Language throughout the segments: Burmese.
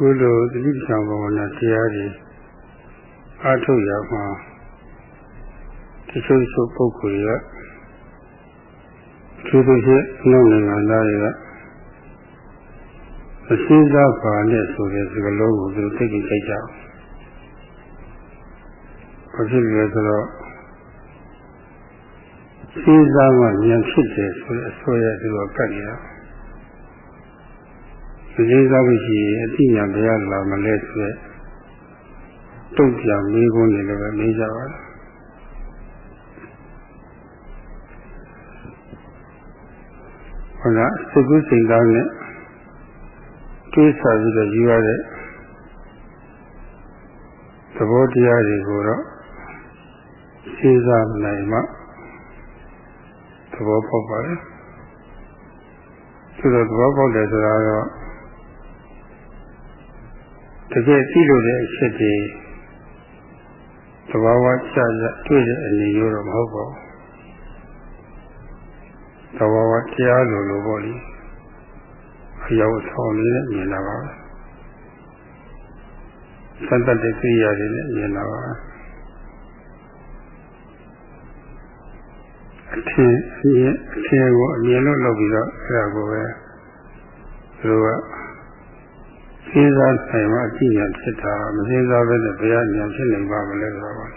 ခုလိုသတိပ္ပံဘာဝနာတရားတွေအားထုတ်ရမှာတချို့ချို့ပုဂ္ဂိုလ်တွေကသူတို့ရဲ့နောက်နိုင်ငံသားတွေကအစင်းစားပါနဲ့ဆိုတဲ့စကားလုံးကိုသူတို့သိကြကြကြအောင်ဘာဖြစ်လဲဆိုတော့စင်းစားမှဉာဏ်ဖြစ်တယ်ဆိုတဲ့အဆိုရသူတို့ကတ်နေတာ စင်းစားလို့ရှိရင်အတိညာဘယ်ရလာမလဲဆိုတဲ့တုံ့ပြန်မေးခွန်းတွေလည်းပဲမေးကြပါတယ်ဟုတ်လားစိတ်ကူးစိတ်ကောင်းနဲ့တွေးဆပြီးတော့ယူရတဲ့သဘောတရားတွေကိုတော့စဉ်းစားနိုင်မှသဘောပေါက်ပါလေဆိုတော့သဘောပေါက်တယ်ဆိုတာတော့ တကယ်သိလို့တဲ့အချက်တွေသဘာဝကျကျတွေ့တဲ့အနေမျိုးတော့မဟုတ်ပါဘူးသဘာဝတရားလိုလိုပေါ့လေအရောက်ဆောင်နေတဲ့မြင်လာပါပဲစံတတ်တဲ့ကိရိယာတွေနဲ့မြင်လာပါအထင်အမြင်အထင်ကိုအမြင်လို့လုပ်ပြီးတော့အဲ့ဒါကိုပဲသူတို့က စဉ်းစားဆိုင်မှအကြည့်ဉာဏ်ဖြစ်တာမစဉ်းစားဘဲနဲ့ဘယ်ကဉာဏ်ဖြစ်နိုင်ပါမလဲဆိုတော့ဘယ်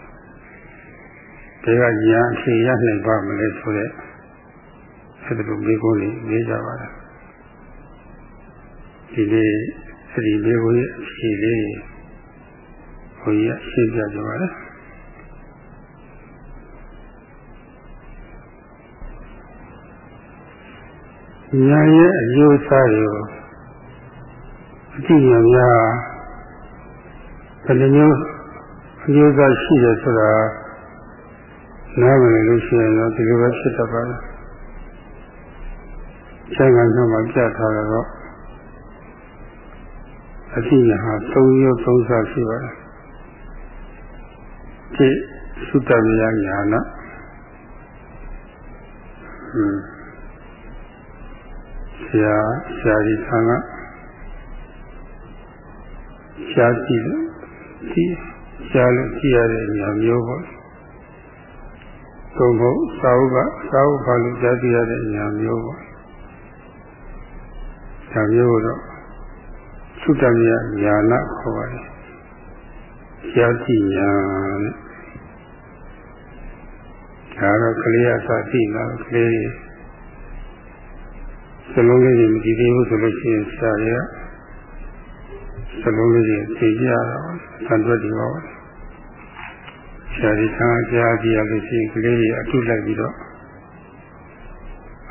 ကဉာဏ်အဖြေရနိုင်ပါမလဲဆိုတဲ့အဲ့ဒါလိုမိကုန်းလေးမေးကြပါလားဒီနေ့အဲ့ဒီမိကုန်းရဲ့အဖြေလေးဘုရားရှင်းပြကြပါလားညာရဲ့အကျိုးစားတွေကို အကြည့်ဉာဏ်များဘယ်လိုမျိုးအကျိုးစားရှိတယ်ဆိုတာနားမလည်လို့ရှိရင်တော့ဒီလိုပဲဖြစ်တတ်ပါတယ်။ဆိုင်ကတော့မှပြထားတော့အကြည့်ဉာဏ်ဟာ၃ရုပ်၃စားရှိပါတယ်။ဒီသုတ္တမယညာနာဟွန်းဆရာဆရာကြီးဆံက ရှားကြည့်လို့ဒီရှားလို့ကြည့်ရတဲ့ညာမျိုးပေါ့သုံးဖို့သာဝကသာဝဘာလို့ကြားကြည့်ရတဲ့ညာမျိုးပေါ့ညာမျိုးတော့သုတ္တမြညာနာခေါ်ပါတယ်ရှားကြည့်ညာတဲ့ဒါတော့ကလေးအစသိလာကလေးစလုံးလေးတွေမကြည့်သေးဘူးဆိုလို့ရှိရင်ဆရာကြီးက စလုံးလေးတွေသိကြရတော့သံတွက်ဒီပါဆရာကြီးကကြားကြည့်ရလို့ရှိရင်ကလေးတွေအထုလိုက်ပြီးတော့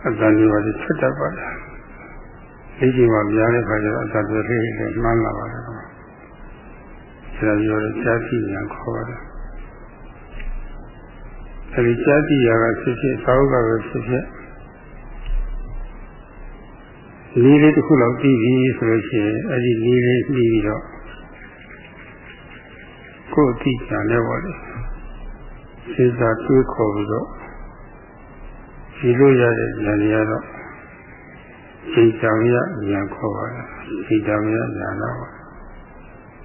အတန်ကြီးပါလိဆက်တတ်ပါလားဒီကြီးမှာများတဲ့ခါကျတော့အတန်တွက်လေးတွေမှန်းလာပါတယ်ဆရာကြီးရောကြားကြည့်ညာခေါ်ပါတယ်အဲဒီကြားကြည့်ရတာဖြစ်ဖြစ်သာဝကပဲဖြစ်ဖြစ် လေးလေးတစ်ခုလောက်ပြီးပြီဆိုလို့ရှိရင်အဲ့ဒီလေးလေးပြီးပြီးတော့ကိုယ်အတိကျနဲ့ပေါ့လေစေစာတွေးခေါ်ပြီးတော့ဒီလိုရတဲ့ဉာဏ်ရတော့စိတ်ကြောင့်ရဉာဏ်ခေါ်ပါတယ်စိတ်ကြောင့်ရဉာဏ်တော့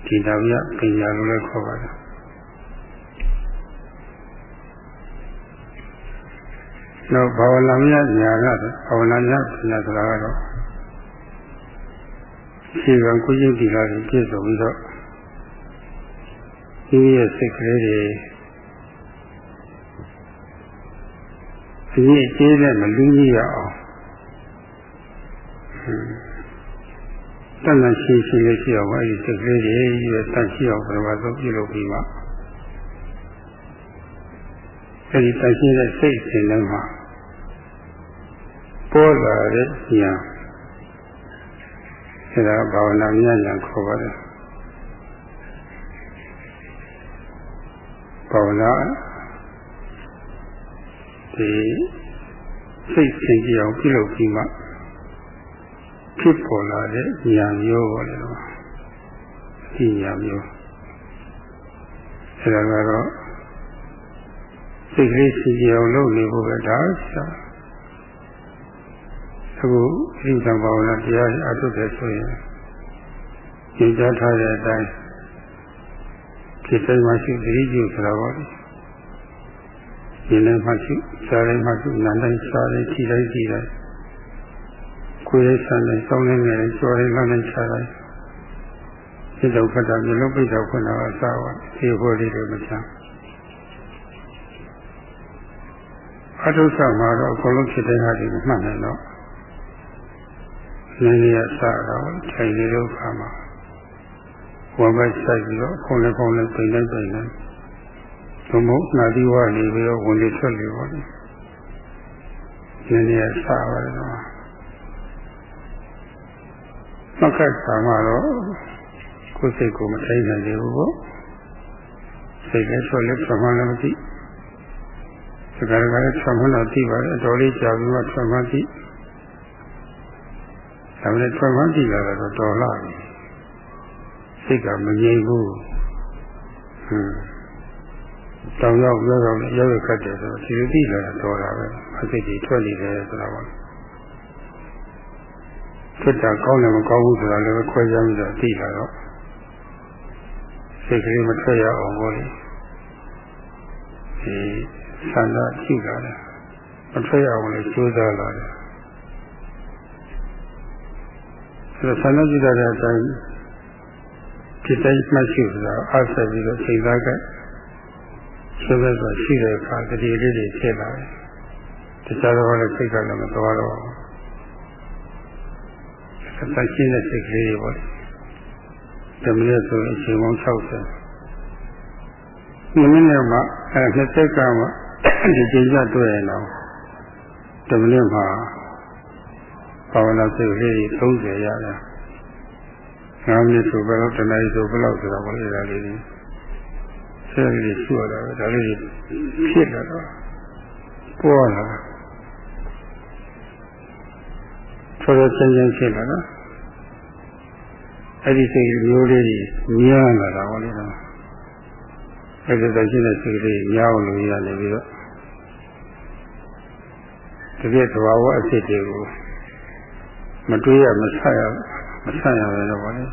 ဒီကြောင့်ရပညာလို့လည်းခေါ်ပါတယ်တော့ဘာဝနာမြညာကဘာဝနာမြညာဆိုတာကတော့ ခြေကံကိုကျင့်ဒီလာကိုပြည့်စုံပြီးတော့ဒီရဲ့စိတ်ကလေးတွေအရေးကျေးနဲ့မလူကြီးရအောင်တန်တန်ရှင်းရှင်းလေးရှိအောင်အဲဒီစိတ်ကလေးတွေရဲ့တန်ရှိအောင်ဘယ်မှာသုံးပြုလုပ်ပြီးမှအဲဒီတန်ရှင်းတဲ့စိတ်စဉ်တိုင်းမှာပေါ်လာတဲ့ဉာဏ် အဲဒါဘာဝနာဉာဏ်ဉာဏ်ခေါ်ပါတယ်ဘာဝနာဒီစိတ်ဆင်ကြအောင်ပြုလုပ်ပြီးမှဖြစ်ပေါ်လာတဲ့ဉာဏ်မျိုးပေါ့လေတော့ဒီဉာဏ်မျိုးအဲဒါကတော့စိတ်ကလေးဆင်ကြအောင်လုပ်နေဖို့ပဲဒါဆို အခုဣဒံဘာဝနာတရားအထုတ်တယ်ဆိုရင်သင်ကြားထားတဲ့အတိုင်းဖြစ်တိုင်းမှရှိသတိပြုဆိုတာပေါ့လေဒီနေ့မှရှိစားတိုင်းမှရှိနာတိုင်းစားတိုင်းခြေတိုင်းခြေတိုင်းကိုယ်ရဲ့ဆံတိုင်းစောင်းနေနေကြော်တိုင်းလမ်းတိုင်းခြားတိုင်းစိတ်တော်ဖတ်တာမျိုးလုံးပိတ်တော်ခွင့်တော်အစားပါဒီဟောလေးတွေမချမ်းအထုဆမှာတော့အကုန်လုံးဖြစ်တဲ့ဟာတွေမှတ်နိုင်တော့ နည်းနည်းအစားတော့ထိုင်နေလို့ခါမှာဝမ်းပဲဆိုင်ပြီးတော့ခုံလည်းခုံလည်းပိန်လိုက်ပိန်လိုက်သို့မဟုတ်နာသီဝနေပြီးတော့ဝင်လေထွက်လေပါလေနည်းနည်းအစားပါတော့မခက်ခါမှာတော့ကိုယ်စိတ်ကိုမထိန်နိုင်သေးဘူးပေါ့စိတ်လည်းဆိုလည်းပမာဏလည်းမသိစကားကလည်းဆံမလို့သိပါတယ်အတော်လေးကြာပြီးတော့ဆံမသိ ဒါပေမဲ့ဆံမသိလာတော့တော်လာပြီစိတ်ကမငြိမ်ဘူးဟွန်းတောင်ရောက်ရောက်ရောက်ရောက်ရခတ်တယ်ဆိုတော့ဒီလိုသိလာတော့တာပဲအစိတ်ကြီးထွက်နေတယ်ဆိုတာပါထွက်တာကောင်းတယ်မကောင်းဘူးဆိုတာလည်းခွဲခြားပြီးတော့သိလာတော့စိတ်ကလေးမထွက်ရအောင်လို့ဒီဆန္ဒရှိလာတယ်မထွက်ရအောင်လည်းကြိုးစားလာတယ် အဲဆန္ဒရှိတဲ့အတိုင်းจิตတိုင်းမှတ်ရှိဆိုတာအားဆက်ပြီးတော့ချိန်သားကဆိုတဲ့ဆိုရှိတဲ့အခါတတိလေးတွေဖြစ်လာတယ်တခြားတော့လည်းစိတ်ကလည်းမသွားတော့ဘူးသတ်ရှင်းတဲ့စိတ်ကလေးတွေပေါ့ဓမ္မရဲ့ဆိုအချိန်ပေါင်း60မိနစ်မှအဲနှစ်သက်ကမှဒီကြိမ်ကြတွေ့ရင်တော့ဓမ္မနဲ့မှာ ဘာဝနာစိတ်ကလေး30ရတယ်၅မိနစ်ဆိုဘယ်တော့တနားရီဆိုဘယ်လောက်ဆိုတော့ဘယ်လိုလဲလေးဆဲလေးရှိရတာပဲဒါလေးဖြစ်လာတော့ပေါ်လာဆောရချင်းချင်းဖြစ်လာတော့အဲ့ဒီစိတ်မျိုးလေးကြီးများလာတာဟောလေတော့အဲ့ဒီတော့ရှိတဲ့စိတ်လေးများအောင်လို့ရနေပြီးတော့တကယ်သဘာဝအဖြစ်တွေကို မတွေးရမဆက်ရမဆက်ရပဲတော့ဗောလေ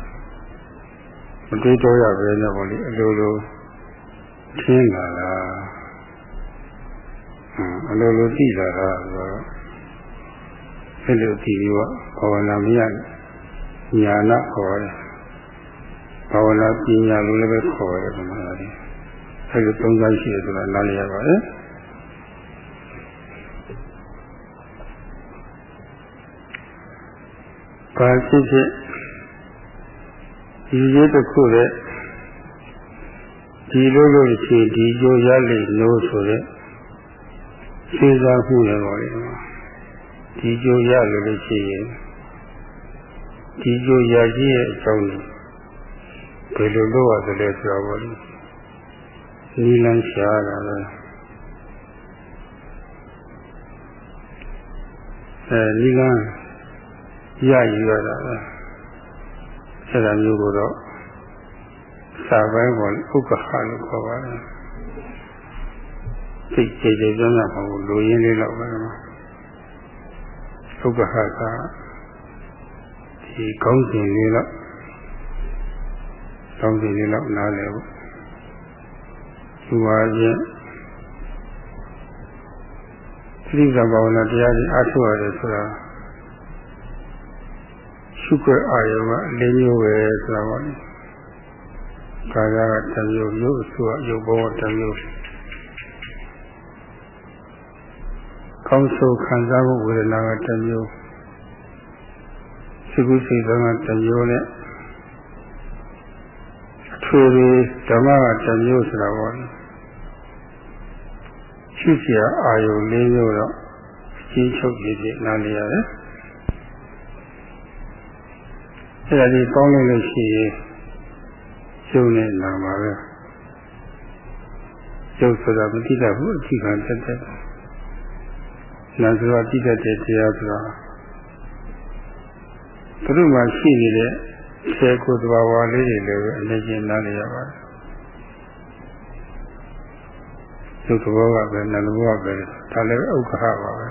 မတွေးတော့ရပဲတော့ဗောလေအလိုလိုထင်းလာလားအလိုလိုသိလာတာဆိုတော့အဲ့လိုကြည့်ပြီးတော့ဘာဝနာမရညာနာခေါ်တယ်ဘာဝနာပညာလို့လည်းပဲခေါ်တယ်ဒီမှာလေအဲ့လိုသုံးစားရှိတယ်ဆိုတာနားလည်ရပါတယ် ဘာဖြစ်ဖြစ်ဒီရေးတစ်ခုနဲ့ဒီလိုလိုရှိဒီကြိုရလိမ့်လို့ဆိုတဲ့စဉ်းစားမှုလည်းပါလေဒီကြိုရလို့လို့ရှိရင်ဒီကြိုရကြီးရဲ့အကြောင်းဘယ်လိုလုပ်ရတယ်လဲဆိုတော့နီလန်းရှားတာပဲအဲနီလန်း ရယူရတာပဲအဲဒါမျိုးကိုတော့စာပိုင်းပေါ်ဥက္ကခလို့ခေါ်ပါတယ်သိကြည်ကြည်ကြမ်းကြမ်းပါဘူးလူရင်းလေးတော့ပဲဥက္ကခကဒီကောင်းစဉ်လေးတော့ကောင်းစဉ်လေးတော့နားလည်ဘူးသူပါချင်းသတိကဘာဝနာတရားကြီးအားထုတ်ရတယ်ဆိုတာ ရှုခွက်အာယုံက၄မျိုးပဲဆိုတာပါလေ။ကာယကတစ်မျိုး၊ရုပ်စုကရုပ်ဘောကတစ်မျိုး။ကောင်းဆိုခံစားမှုဝေဒနာကတစ်မျိုး။စိတ်ကူးစိတ်ကောင်းကတစ်မျိုးနဲ့အထွေထွေဓမ္မကတစ်မျိုးဆိုတာပါလေ။ရှုစရာအာယုံ၄မျိုးတော့အချင်းချုပ်ကြည့်နားလည်ရတယ်။ အဲ့ဒါကြီးကောင်းလို့လို့ရှိရင်ကျုံနဲ့နာမှာပဲကျုပ်ဆိုတာမတိတတ်ဘူးအထိခံတက်တဲ့နာဆိုတာတိတတ်တဲ့တရားဆိုတာဘုရုမှာရှိနေတဲ့ဆယ်ခုသဘာဝလေးတွေလည်းအနေချင်းနားလည်ရပါတယ်ကျုပ်သဘောကပဲနာမ်သဘောကပဲဒါလည်းဥက္ကဟပါပဲ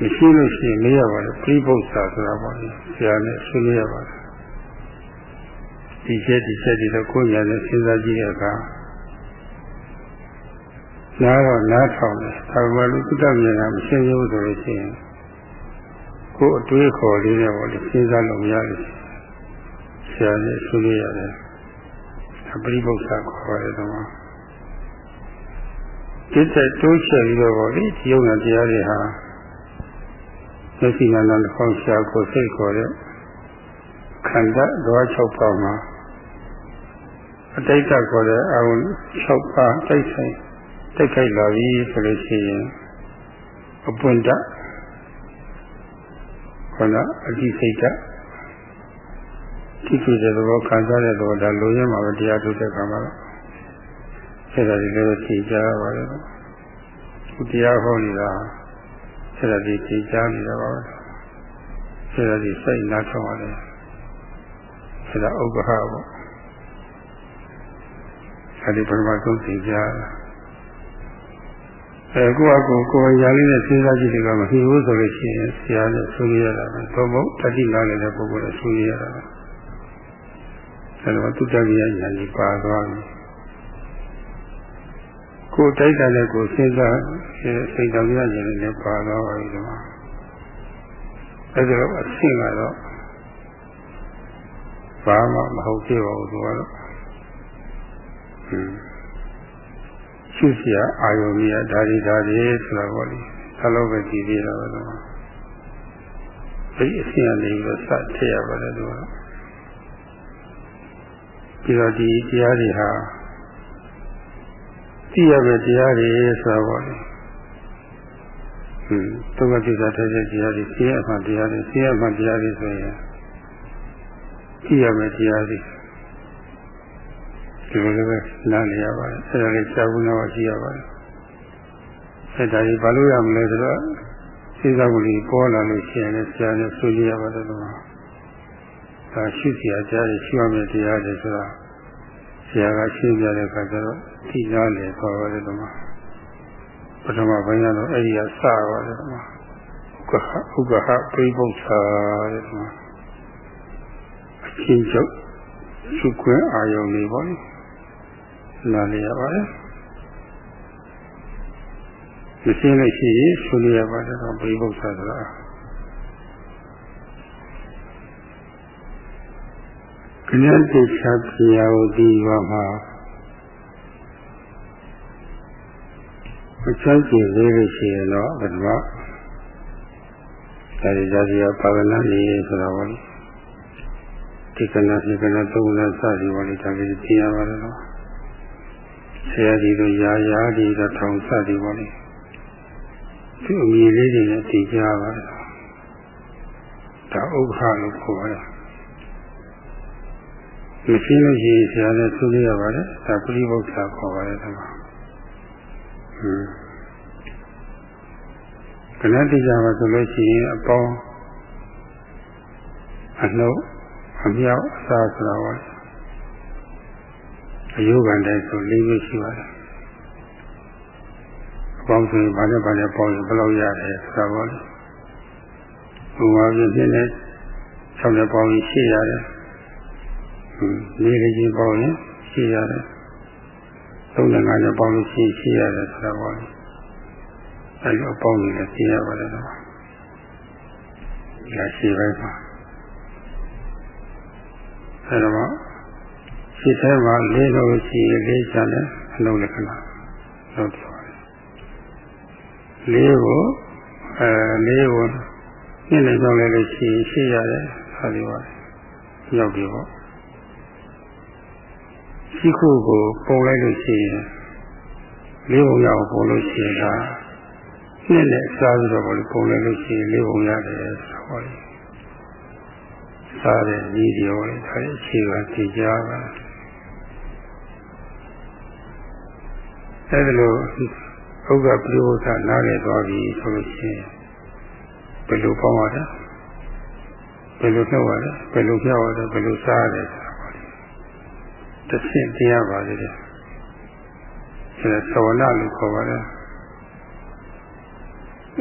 မရှိလို့ရှိရင်မေးရပါတယ်ပြိပု္ပ္ပာဆိုတာပေါ့လေဆရာနဲ့ဆွေးနွေးရပါတယ်ဒီချက်ဒီချက်ဒီတော့ကိုယ်ညာနဲ့စဉ်းစားကြည့်တဲ့အခါနားတော့နားထောင်တယ်ဒါပေမဲ့လူကုတ္တမြင်တာမရှင်းဘူးဆိုလို့ရှိရင်ကိုယ်အတွေးခေါ်လေးနဲ့ပေါ့လေစဉ်းစားလို့မရဘူးဆရာနဲ့ဆွေးနွေးရတယ်အပရိပု္ပ္ပာခေါ်ရတယ်တော့စိတ်သက်တိုးချဲ့ပြီးတော့ပေါ့လေဒီယုံနာတရားတွေဟာ မျက်စိနာနာတစ်ခေါက်ရှာကိုစိတ်ခေါ်တဲ့ခန္ဓာဓဝါ၆ပါးမှာအတိတ်ကခေါ်တဲ့အာရုံ၆ပါးတိုက်ဆိုင်တိုက်ခိုက်လာပြီဆိုလို့ရှိရင်အပွင့်တခန္ဓာအတိစိတ်တတိကျတဲ့သဘောခံစားတဲ့သဘောဒါလိုရင်းမှာပဲတရားထုတ်တဲ့ခါမှာတော့အဲ့ဒါဒီလည်းသိကြရပါတယ်ခုတရားဟောနေတာ အဲ့ဒါဒီသိကြနေတာပါပဲအဲ့ဒါဒီစိတ်နားထောင်ရတယ်အဲ့ဒါဥပ္ပဟပေါ့အဲ့ဒီပရမသုတ်သိကြအဲကိုယ့်အကူကိုယ်ရာလေးနဲ့စဉ်းစားကြည့်တယ်ကမဖြစ်ဘူးဆိုလို့ရှိရင်ဆရာနဲ့ဆွေးနွေးရတာပဲသို့မဟုတ်တတိနာလည်းပုဂ္ဂိုလ်နဲ့ဆွေးနွေးရတာပဲအဲ့တော့တုတ္တကိယညာကြီးပါသွားပြီကိုယ်တိုက်တာလည်းကိုယ်စဉ်းစား ကျေစိတ်တော်ရခြင်းလည်းပါတော့ပါပြီဒီမှာအဲဒါတော့အရှင်းကတော့ဘာမှမဟုတ်သေးပါဘူးသူကတော့ဟင်းရှုစရာအာယုံကြီးကဒါဒီဒါဒီဆိုတာပေါ့လေသလုံးပဲကြည့်ပြီးတော့တော့အဲဒီအရှင်းလေးကိုစထည့်ရပါလေသူကပြီးတော့ဒီတရားတွေဟာသိရမယ့်တရားတွေဆိုတာပေါ့လေ ဟင်းတုံ့ပြန်တဲ့တရားတွေသိရမှတရားတွေသိရမှတရားတွေဆိုရင်သိရမယ့်တရားတွေဒီလိုလည်းပဲနားလည်ရပါတယ်အဲဒါလေးစာဘူးနာရှိရပါတယ်အဲဒါကြီးဘာလို့ရမလဲဆိုတော့စိတ်ကလေးပေါ်လာလို့ရှိရင်လည်းဆရာနဲ့ဆွေးနွေးရပါတယ်လို့ဒါရှိစရာကြားရရှိရမယ့်တရားတွေဆိုတာဆရာကရှင်းပြတဲ့အခါကျတော့သိနာလေခေါ်ပါတယ်လို့ ပထမပိုင်းကတော့အဲ့ဒီကစပါတယ်လို့ဥက္ကဟဥက္ကဟပြိပု္ပ္ပာတဲ့လို့အချင်းချုပ်စုခွင့်အာယုံလေးပေါ့နားလည်ရပါတယ်မရှင်းလို့ရှိရင်ဆွေးနွေးရပါတယ်တော့ပြိပု္ပ္ပာဆိုတာခဏတိချာပြရာကိုဒီပါမှာ အချိုက်ကျင်လေးလို့ရှိရင်တော့ပထမဒါရီဒါရီပါဝနာလေးဆိုတာပေါ့ဒီကနေ့ဒီကနေ့သုံးလစသည်ပေါ့လေဒါလေးသိရပါတယ်နော်ဆရာကြီးတို့ရာရာဒီတော့ထောင်စသည်ပေါ့လေသူအမိလေးတွေနဲ့သိကြပါတယ်ဒါဥက္ခလို့ခေါ်ပါတယ်မရှိလို့ရှိရင်ဆရာနဲ့ဆွေးနွေးရပါတယ်ဒါပရိဘုရားခေါ်ပါတယ်ဒီမှာ ဟွန်းခဏတိကြပါဆိုလို့ရှိရင်အပေါင်းအနှုတ်အမြောက်အစားဆိုတာပါအယုခံတိုင်းဆို၄မျိုးရှိပါတယ်အပေါင်းဆိုရင်ဘာနဲ့ဘာနဲ့ပေါင်းရင်ဘယ်လောက်ရတယ်ဆိုတာပါလေဘုရားပြည့်ပြည့်နဲ့၆နဲ့ပေါင်းရင်၈ရတယ်နေရချင်းပေါင်းရင်ရှိရတယ် သုံးနဲ့ငါးနဲ့ပေါင်းလို့ရှိရှိရတယ်ဆိုတာပေါ့လေအဲလိုပေါင်းနေလည်းသိရပါတယ်တော့ဒီကရှိပဲပါအဲတော့ရှိသေးမှာလေးလို့ရှိလေးချတယ်အလုံးလက္ခဏာဟုတ်တယ်လေးကိုအဲလေးကိုနှစ်နဲ့ကြောင်းလည်းရှိရှိရတယ်ဟာဒီပါရောက်ပြီပေါ့ ရှိခုကိုပုံလိုက်လို့ရှိရင်လေးပုံရအောင်ပုံလို့ရှိရင်ဒါနှစ်နဲ့အစားပြီးတော့ပုံလိုက်လို့ရှိရင်လေးပုံရတယ်ဆိုတော့စားတဲ့ဤဒီရောလေဒါအခြေခံသိကြပါအဲဒီလိုဥက္ကပရိဝသနားလည်သွားပြီဆိုလို့ရှိရင်ဘယ်လိုပေါင်းရလဲဘယ်လိုနှုတ်ရလဲဘယ်လိုပြောရလဲဘယ်လိုစားရလဲ တဆင့်တရားပါလေတဲ့အဲသဝနာလို့ခေါ်ပါတယ်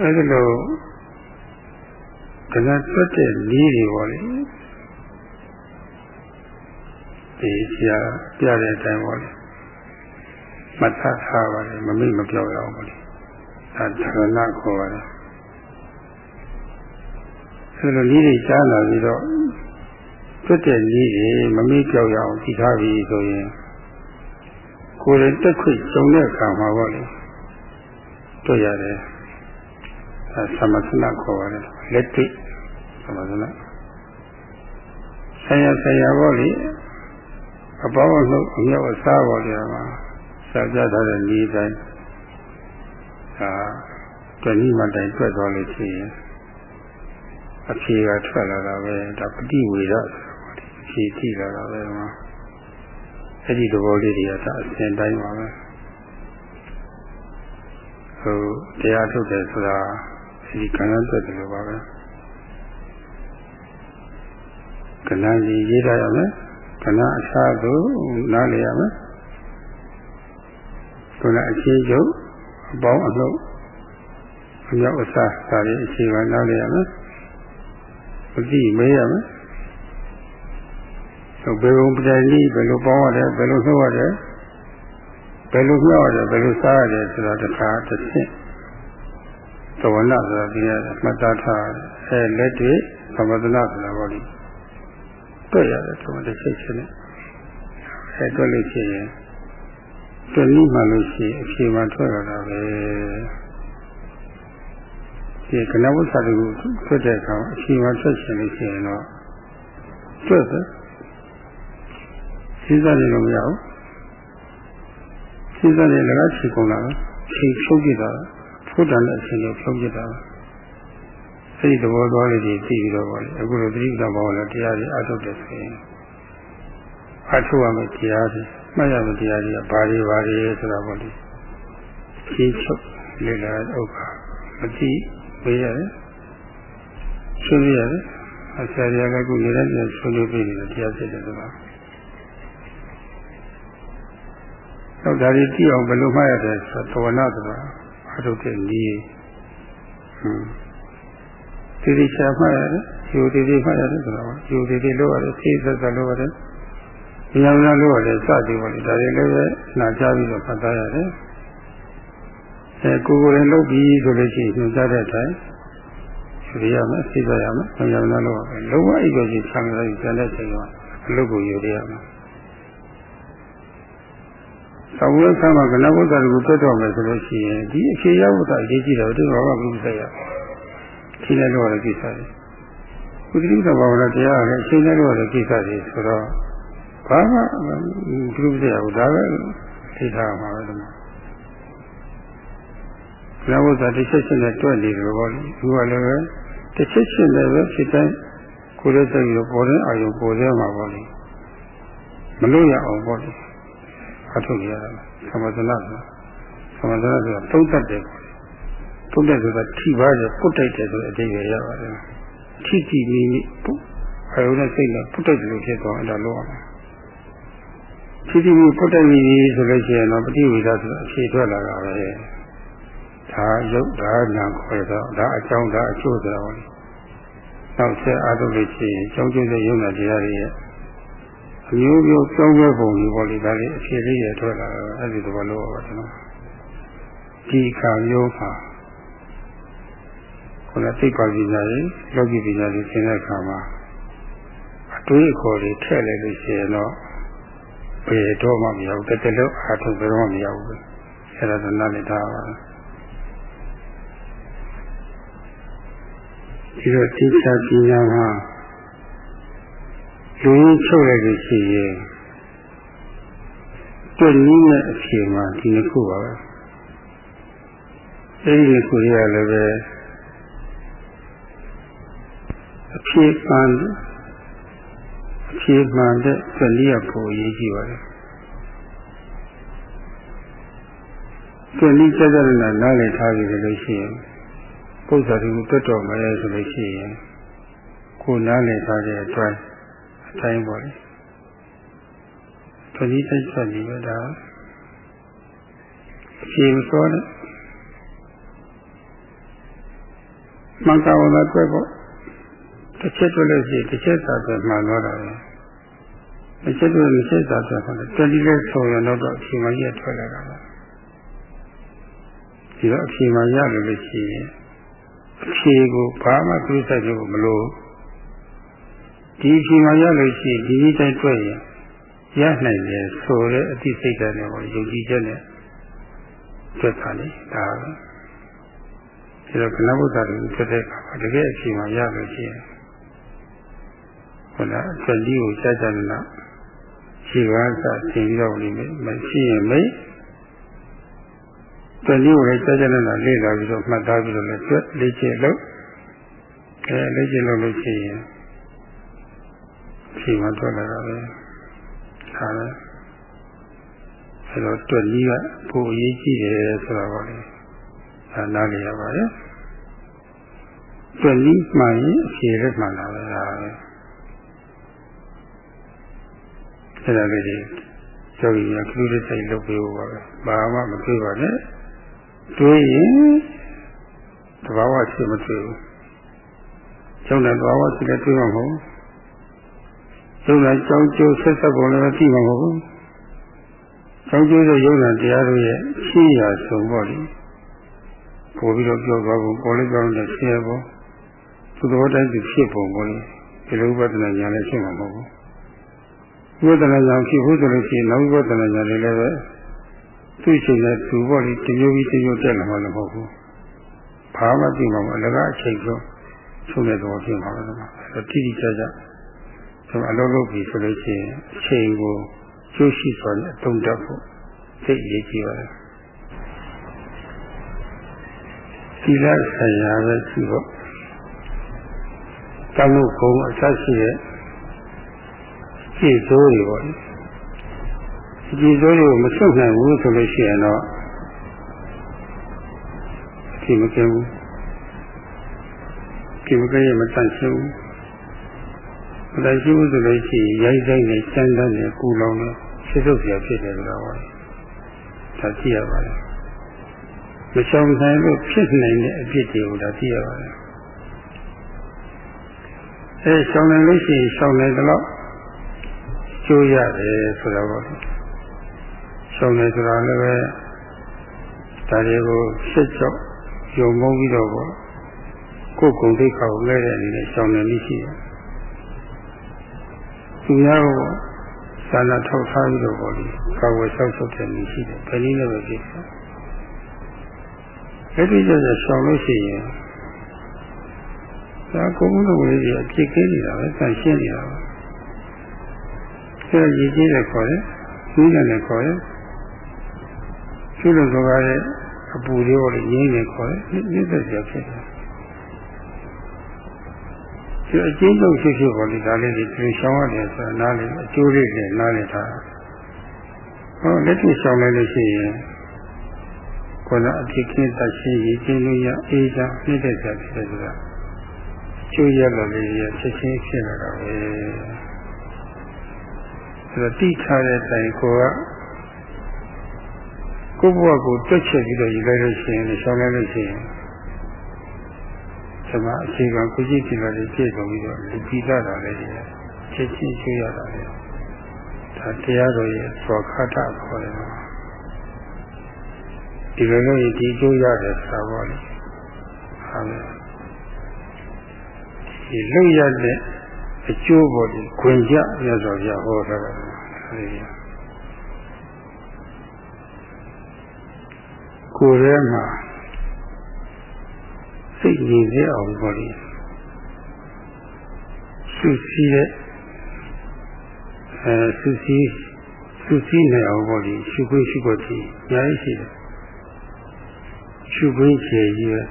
အဲဒီလိုကဏ္ဍတွတ်တဲ့နည်းတွေပေါ့လေဒီဆရာပြတဲ့အတိုင်းပေါ့လေမှတ်သားထားပါလေမမိမပြောက်ရအောင်ပေါ့လေဒါသရဏခေါ်ပါတယ်အဲလိုနည်းတွေကြားလာပြီးတော့ တွတ်တဲ့နည်းတွေမမိပြောက်ရအောင်သိထားပြီဆိုရင်ကိုယ်လည်းတက်ခွင့်ကျုံတဲ့အခါမှာပေါ့လေတွေ့ရတယ်အဲသမထနာခေါ်ရတယ်လက်တွေ့သမထနာဆရာဆရာပေါ့လေအပေါင်းအနှုတ်အမြောက်အစားပေါ်တယ်မှာစာကြထားတဲ့ဤတိုင်းအာတဏှိမတိုင်တွေ့သွားလို့ရှိရင်အဖြေကထွက်လာတာပဲဒါပฏิဝေဒအ ဖြေကြည့်လာတာပဲမှာအဲ့ဒီသဘောလေးတွေကဒါအစဉ်တိုင်းပါပဲဟိုတရားထုတ်တယ်ဆိုတာဒီကံကတက်တယ်လို့ပါပဲကဏ္ဍကြီးရေးထားရမယ်ခဏအစားသို့နားလည်ရမယ်ခုနအခြေရုပ်အပေါင်းအလုပ်အမြောက်အစားဒါတွေအခြေခံနားလည်ရမယ်မသိမေးရမယ်ဆို ဘယ်ဘုံပဒဏီဘယ်လိုပေါင်းရတယ်ဘယ်လိုနှုတ်ရတယ်ဘယ်လိုမြောက်ရတယ်ဘယ်လိုစားရတယ်ဆိုတော့တစ်ခါတစ်ဆင့်သဝနာဆိုတာဒီရမှတ်သားထားအဲလက်တွေသမထနာဆိုတာဟောဒီတွေ့ရတယ်ဆိုတော့စိတ်ချင်းနဲ့အဲတွေ့လို့ရှိရင်တွေ့လို့မှလို့ရှိရင်အဖြေမှထွက်လာတာပဲဒီကနဝုသတကူထွက်တဲ့အခါအဖြေမှထွက်ရှင်လို့ရှိရင်တော့တွေ့တယ် စဉ်းစားနေလို့မရဘူးစဉ်းစားနေလည်းချိန်ကုန်လာချိန်ဖြုတ်ကြည့်တာဖုဒ္ဒန်တဲ့အချိန်ကိုဖြုတ်ကြည့်တာအဲ့ဒီသဘောသွားလေးတွေသိပြီးတော့ပါလေအခုလိုသတိကဘောလည်းတရားတွေအထုတ်တယ်ဆိုရင်အထုတ်ရမယ့်တရားတွေမှတ်ရမယ့်တရားတွေကဘာတွေဘာတွေဆိုတာပေါ့လေကြီးချုပ်လေလာဥက္ခမတိမေးရတယ်ဆွေးနွေးရတယ်အဆရာတွေကခုနေတဲ့ပြန်ဆွေးနွေးပြီးနေတဲ့တရားဖြစ်တယ်ဆိုတာ တော့ဒါတွေကြည့်အောင်ဘယ်လိုမှတ်ရတယ်ဆိုတော့သဝနာဆိုတာအထုတ်တဲ့နည်းဟွန်းဒီဒီချာမှတ်ရတယ်ယူဒီဒီမှတ်ရတယ်ဆိုတော့ယူဒီဒီလို့ရတယ်သိသက်သက်လို့ရတယ်ဉာဏ်နဲ့လို့ရတယ်စသည်ပေါ့လေဒါတွေလည်းပဲနာကြပြီးတော့ဖတ်သားရတယ်အဲကိုယ်ကိုယ်လည်းလုပ်ပြီးဆိုလို့ရှိရင်ညွှန်ကြားတဲ့အတိုင်းယူရမယ်သိသက်ရမယ်ဉာဏ်နဲ့လို့ရတယ်လုံးဝအိပ်ကိုကြီးဆံရည်ကျန်တဲ့ချိန်ကအလုပ်ကိုယူရရမယ် သောဝိသမှာကနဘုဒ္ဓကိုတွတ်တော်မယ်ဆိုလို့ရှိရင်ဒီအခြေရောက်ဖို့အရေးကြီးတယ်ဒီဘာမှမလုပ်ရဘူးရှင်းတဲ့လို့ရတဲ့ကိစ္စတွေကုသတိသဘာဝနာတရားလည်းရှင်းတဲ့လို့ရတဲ့ကိစ္စတွေဆိုတော့ဘာမှပြုလုပ်ရဘူးဒါပဲသိထားမှာပဲဒီမှာလောဘသာတစ်ချက်ချင်းနဲ့တွက်နေတယ်ဘောလေသူကလည်းပဲတစ်ချက်ချင်းလည်းပဲဖြစ်တိုင်းကိုယ်ရဲ့စိတ်ကိုပေါ်တဲ့အာယုပေါ်တဲ့မှာပေါ့လေမလို့ရအောင်ပေါ့လေ အထုတ်ရတာသမထနာသမထနာဆိုတာသုံးတတ်တယ်ပုတ်တဲ့ဆိုတာထိပါရပုတ်တိုက်တယ်ဆိုတဲ့အဓိပ္ပာယ်ရပါတယ်ထိကြည့်ပြီးပုတ်အယုံနဲ့စိတ်နဲ့ပုတ်တိုက်တယ်လို့ဖြစ်သွားအဲ့ဒါလို့ရမှာထိကြည့်ပြီးပုတ်တိုက်ပြီးဆိုလို့ရှိရင်တော့ပฏิဝေဒဆိုတာအဖြေထွက်လာတာပဲဒါရုပ်ဒါနာခေါ်တော့ဒါအကြောင်းဒါအကျိုးဆိုတော့နောက်ဆက်အားထုတ်လို့ရှိရင်ကြောင်းကျိုးတဲ့ယုံနာတရားတွေရဲ့ အမျိုးမျိုးကြောင်းပဲပုံကြီးပေါ့လေဒါလေးအဖြေလေးရထွက်လာတော့အဲ့ဒီတော့လို့ပါကျွန်တော်ဒီခါမျိုးမှာခုနစိတ်ပါပညာရေးလောကီပညာရေးသင်တဲ့အခါမှာအတွေးအခေါ်တွေထည့်လိုက်လို့ရှိရင်တော့ဘယ်တော့မှမရဘူးတကယ်လို့အားထုတ်ဘယ်တော့မှမရဘူးအဲ့ဒါသနာနဲ့ထားပါဒီတော့တိကျပညာမှာ လူရင်းချုပ်လိုက်လို့ရှိရင်တွေ့နည်းနဲ့အဖြေမှာဒီနှစ်ခုပါပဲအဲဒီခုတွေကလည်းပဲအဖြေမှန်အဖြေမှန်တဲ့သတိရဖို့အရေးကြီးပါတယ်သတိကျကျနဲ့နားလည်ထားပြီဆိုလို့ရှိရင်ပု္ပ္ပာတိကိုတွတ်တော်မယ်ဆိုလို့ရှိရင်ကိုနားလည်ထားတဲ့အတွက် အတိုင်းပါလေသတိတိုက်ချက်ပြီးတော့အဖြေမစောတဲ့မှန်တာဝလာတွေ့ပေါ့တစ်ချက်တွေ့လို့ရှိရင်တစ်ချက်သာပဲမှန်သွားတာပဲတစ်ချက်တွေ့တစ်ချက်သာပဲဟုတ်တယ်တတိလေးဆိုရင်တော့အချိန်မှရက်ထွက်လာတာပဲဒီတော့အချိန်မှရလို့လို့ရှိရင်အဖြေကိုဘာမှသိစိုက်လို့မလို့ ဒီအချိန်မှရလို့ရှိရင်ဒီနည်းတိုင်းတွေ့ရင်ရနိုင်တယ်ဆိုတဲ့အသိစိတ်ဓာတ်နဲ့ဟောယုံကြည်ချက်နဲ့တွေ့တာလေဒါပဲဒီတော့ကနဗုဒ္ဓတွေဖြစ်တဲ့အခါတကယ်အချိန်မှရလို့ရှိရင်ဟုတ်လားအချက်ကြီးကိုစัจ jana ရှိပါစသင်ပြီးတော့နေမယ်မရှိရင်မေးတနည်းကိုလည်းစัจ jana လေ့လာပြီးတော့မှတ်သားပြီးတော့လည်းပြတ်လေ့ကျင့်လို့အဲလေ့ကျင့်လို့လို့ရှိရင် ရှိမှထွက်လာတာပဲဒါပဲအဲတော့တွက်နည်းကပိုအရေးကြီးတယ်ဆိုတော့လေဒါနားလည်ရပါတယ်တွက်နည်းမှန်ရင်အဖြေလည်းမှန်တာပဲဒါပဲအဲ့ဒါလေးတွေယောဂီများခလူလေးစိတ်လုပ်ပေးဖို့ပါပဲဘာမှမတွေးပါနဲ့တွေးရင်တဘာဝရှိမတွေ့ဘူးကျောင်းတဲ့တဘာဝရှိလည်းတွေးမှာမဟုတ် ကျောင်းတဲ့ကျောင်းကျိုးဆက်ဆက်ပုံလည်းသိမှာမဟုတ်ဘူးကျောင်းကျိုးရဲ့ယုံနာတရားတို့ရဲ့ရှင်းရဆုံးပေါ့လေပို့ပြီးတော့ပြောသွားဖို့ပေါ်လေးကောင်းတဲ့ရှင်းရဖို့သူတော်တိုင်းသူဖြစ်ပုံပေါ့လေဒီလိုဝိပဿနာဉာဏ်လည်းရှင်းမှာမဟုတ်ဘူးဝိပဿနာဉာဏ်ဖြစ်ဖို့ဆိုလို့ရှိရင်နောက်ဝိပဿနာဉာဏ်လေးလည်းပဲသူ့ချိန်နဲ့သူပေါ့လေတမျိုးပြီးတမျိုးတက်လာမှာလည်းမဟုတ်ဘူးဘာမှသိမှာမဟုတ်အလကားအချိန်ဆုံးဆုံးတဲ့သဘောဖြစ်မှာပဲအဲတိတိကျကျ ဆိုအလုံးလုံးပြီဆိုလို့ရှိရင်အချိန်ကိုကျိုးရှိစွာနဲ့အသုံးတတ်ဖို့သိအရေးကြီးပါတယ်သီလဆရာပဲရှိဖို့တမှုကုံအဆက်ရှိတဲ့ကြည်စိုးတွေပေါ့ကြည်စိုးတွေကိုမဆွတ်နိုင်ဘူးဆိုလို့ရှိရင်တော့ဒီမကင်းဘူးဒီမကင်းရမတန်ရှင်းဘူး လက်ရှိဥစ္စာလေးရှိရိုက်ဆိုင်နဲ့စမ်းတမ်းနဲ့ကုလောင်နဲ့စိတ်ဆုပ်စရာဖြစ်တယ်လို့ပါ။ဒါကြည့်ရပါတယ်။မချောင်ဆိုင်လို့ဖြစ်နိုင်တဲ့အဖြစ်တွေကိုဒါကြည့်ရပါတယ်။အဲရှောင်းနိုင်လို့ရှိရင်ရှောင်းနိုင်တော့ကျိုးရတယ်ဆိုတော့ရှောင်းနိုင်ဆိုတာလည်းပဲဒါတွေကိုစိတ်ကြောက်ယုံမုန်းပြီးတော့ကိုယ်ကုန်ဒိဋ္ဌာကိုလဲတဲ့အနေနဲ့ရှောင်းနိုင်လို့ရှိတယ် သူများကိုသာနာထောက်ထားပြီးတော့ပေါ့လေကာဝယ်ဆောက်ဆုပ်တဲ့နေရှိတယ်ဘယ်နည်းနဲ့ပဲဖြစ်တယ်အဲ့ဒီကျတော့ရှောင်လို့ရှိရင်ဒါကိုယ်မှုလိုလေးကြီးအဖြစ်ကင်းနေတာပဲဆန့်ရှင်းနေတာပဲအဲရည်ကြီးတယ်ခေါ်တယ်၊ကြီးတယ်လည်းခေါ်တယ်။ကျุလို့ဆိုကားရဲ့အပူလေးကိုလည်းရင်းနေခေါ်တယ်။ဒီသက်ကြဖြစ်တယ်။ ဒီအကျဉ်းချုပ်ဖြစ်ဖြစ်ပေါ်လေဒါလေးတွေရှောင်းရတယ်ဆိုတာနားလေအကျိုးလေးတွေနားလေတာ။ဟောလက်တွေ့ရှောင်းလိုက်လို့ရှိရင်ကိုယ်ကအဖြစ်ခင်းတတ်ရှင်းရည်ချင်းလို့ရအေးချမ်းနှိမ့်တဲ့ကြဖြစ်တယ်ဆိုတာကျိုးရလို့လေးရချက်ချင်းဖြစ်လာတာပဲ။ဆိုတော့တိထားတဲ့တိုင်ကိုကကိုယ့်ဘဝကိုတွက်ချက်ပြီးတော့ယူလိုက်လို့ရှိရင်ရှောင်းလိုက်လို့ရှိရင် ဒီမှာအခြေခံကိုကြည့်ကြည့်လာလေးပြည့်စုံပြီးတော့လူကြည့်တာလည်းချက်ချင်းကျွေးရတာလေဒါတရားတော်ရဲ့သောခတခေါ်တယ်ဒီလိုလို့ဒီကျိုးရတယ်ဆိုတာပေါ့လေဟာဒီလွတ်ရတဲ့အကျိုးပေါ်ဒီခွင်ကြရသော်ပြဟောထားတာကိုယ်ထဲမှာ စိတ်ငြိမ်စေအောင်ပေါ့လေစုစည်းတဲ့အဲစုစည်းစုစည်းနေအောင်ပေါ့လေရှုခွင့်ရှုခွင့်ကြီးအများကြီးရှိတယ်ရှုခွင့်ခြေကြီးပဲ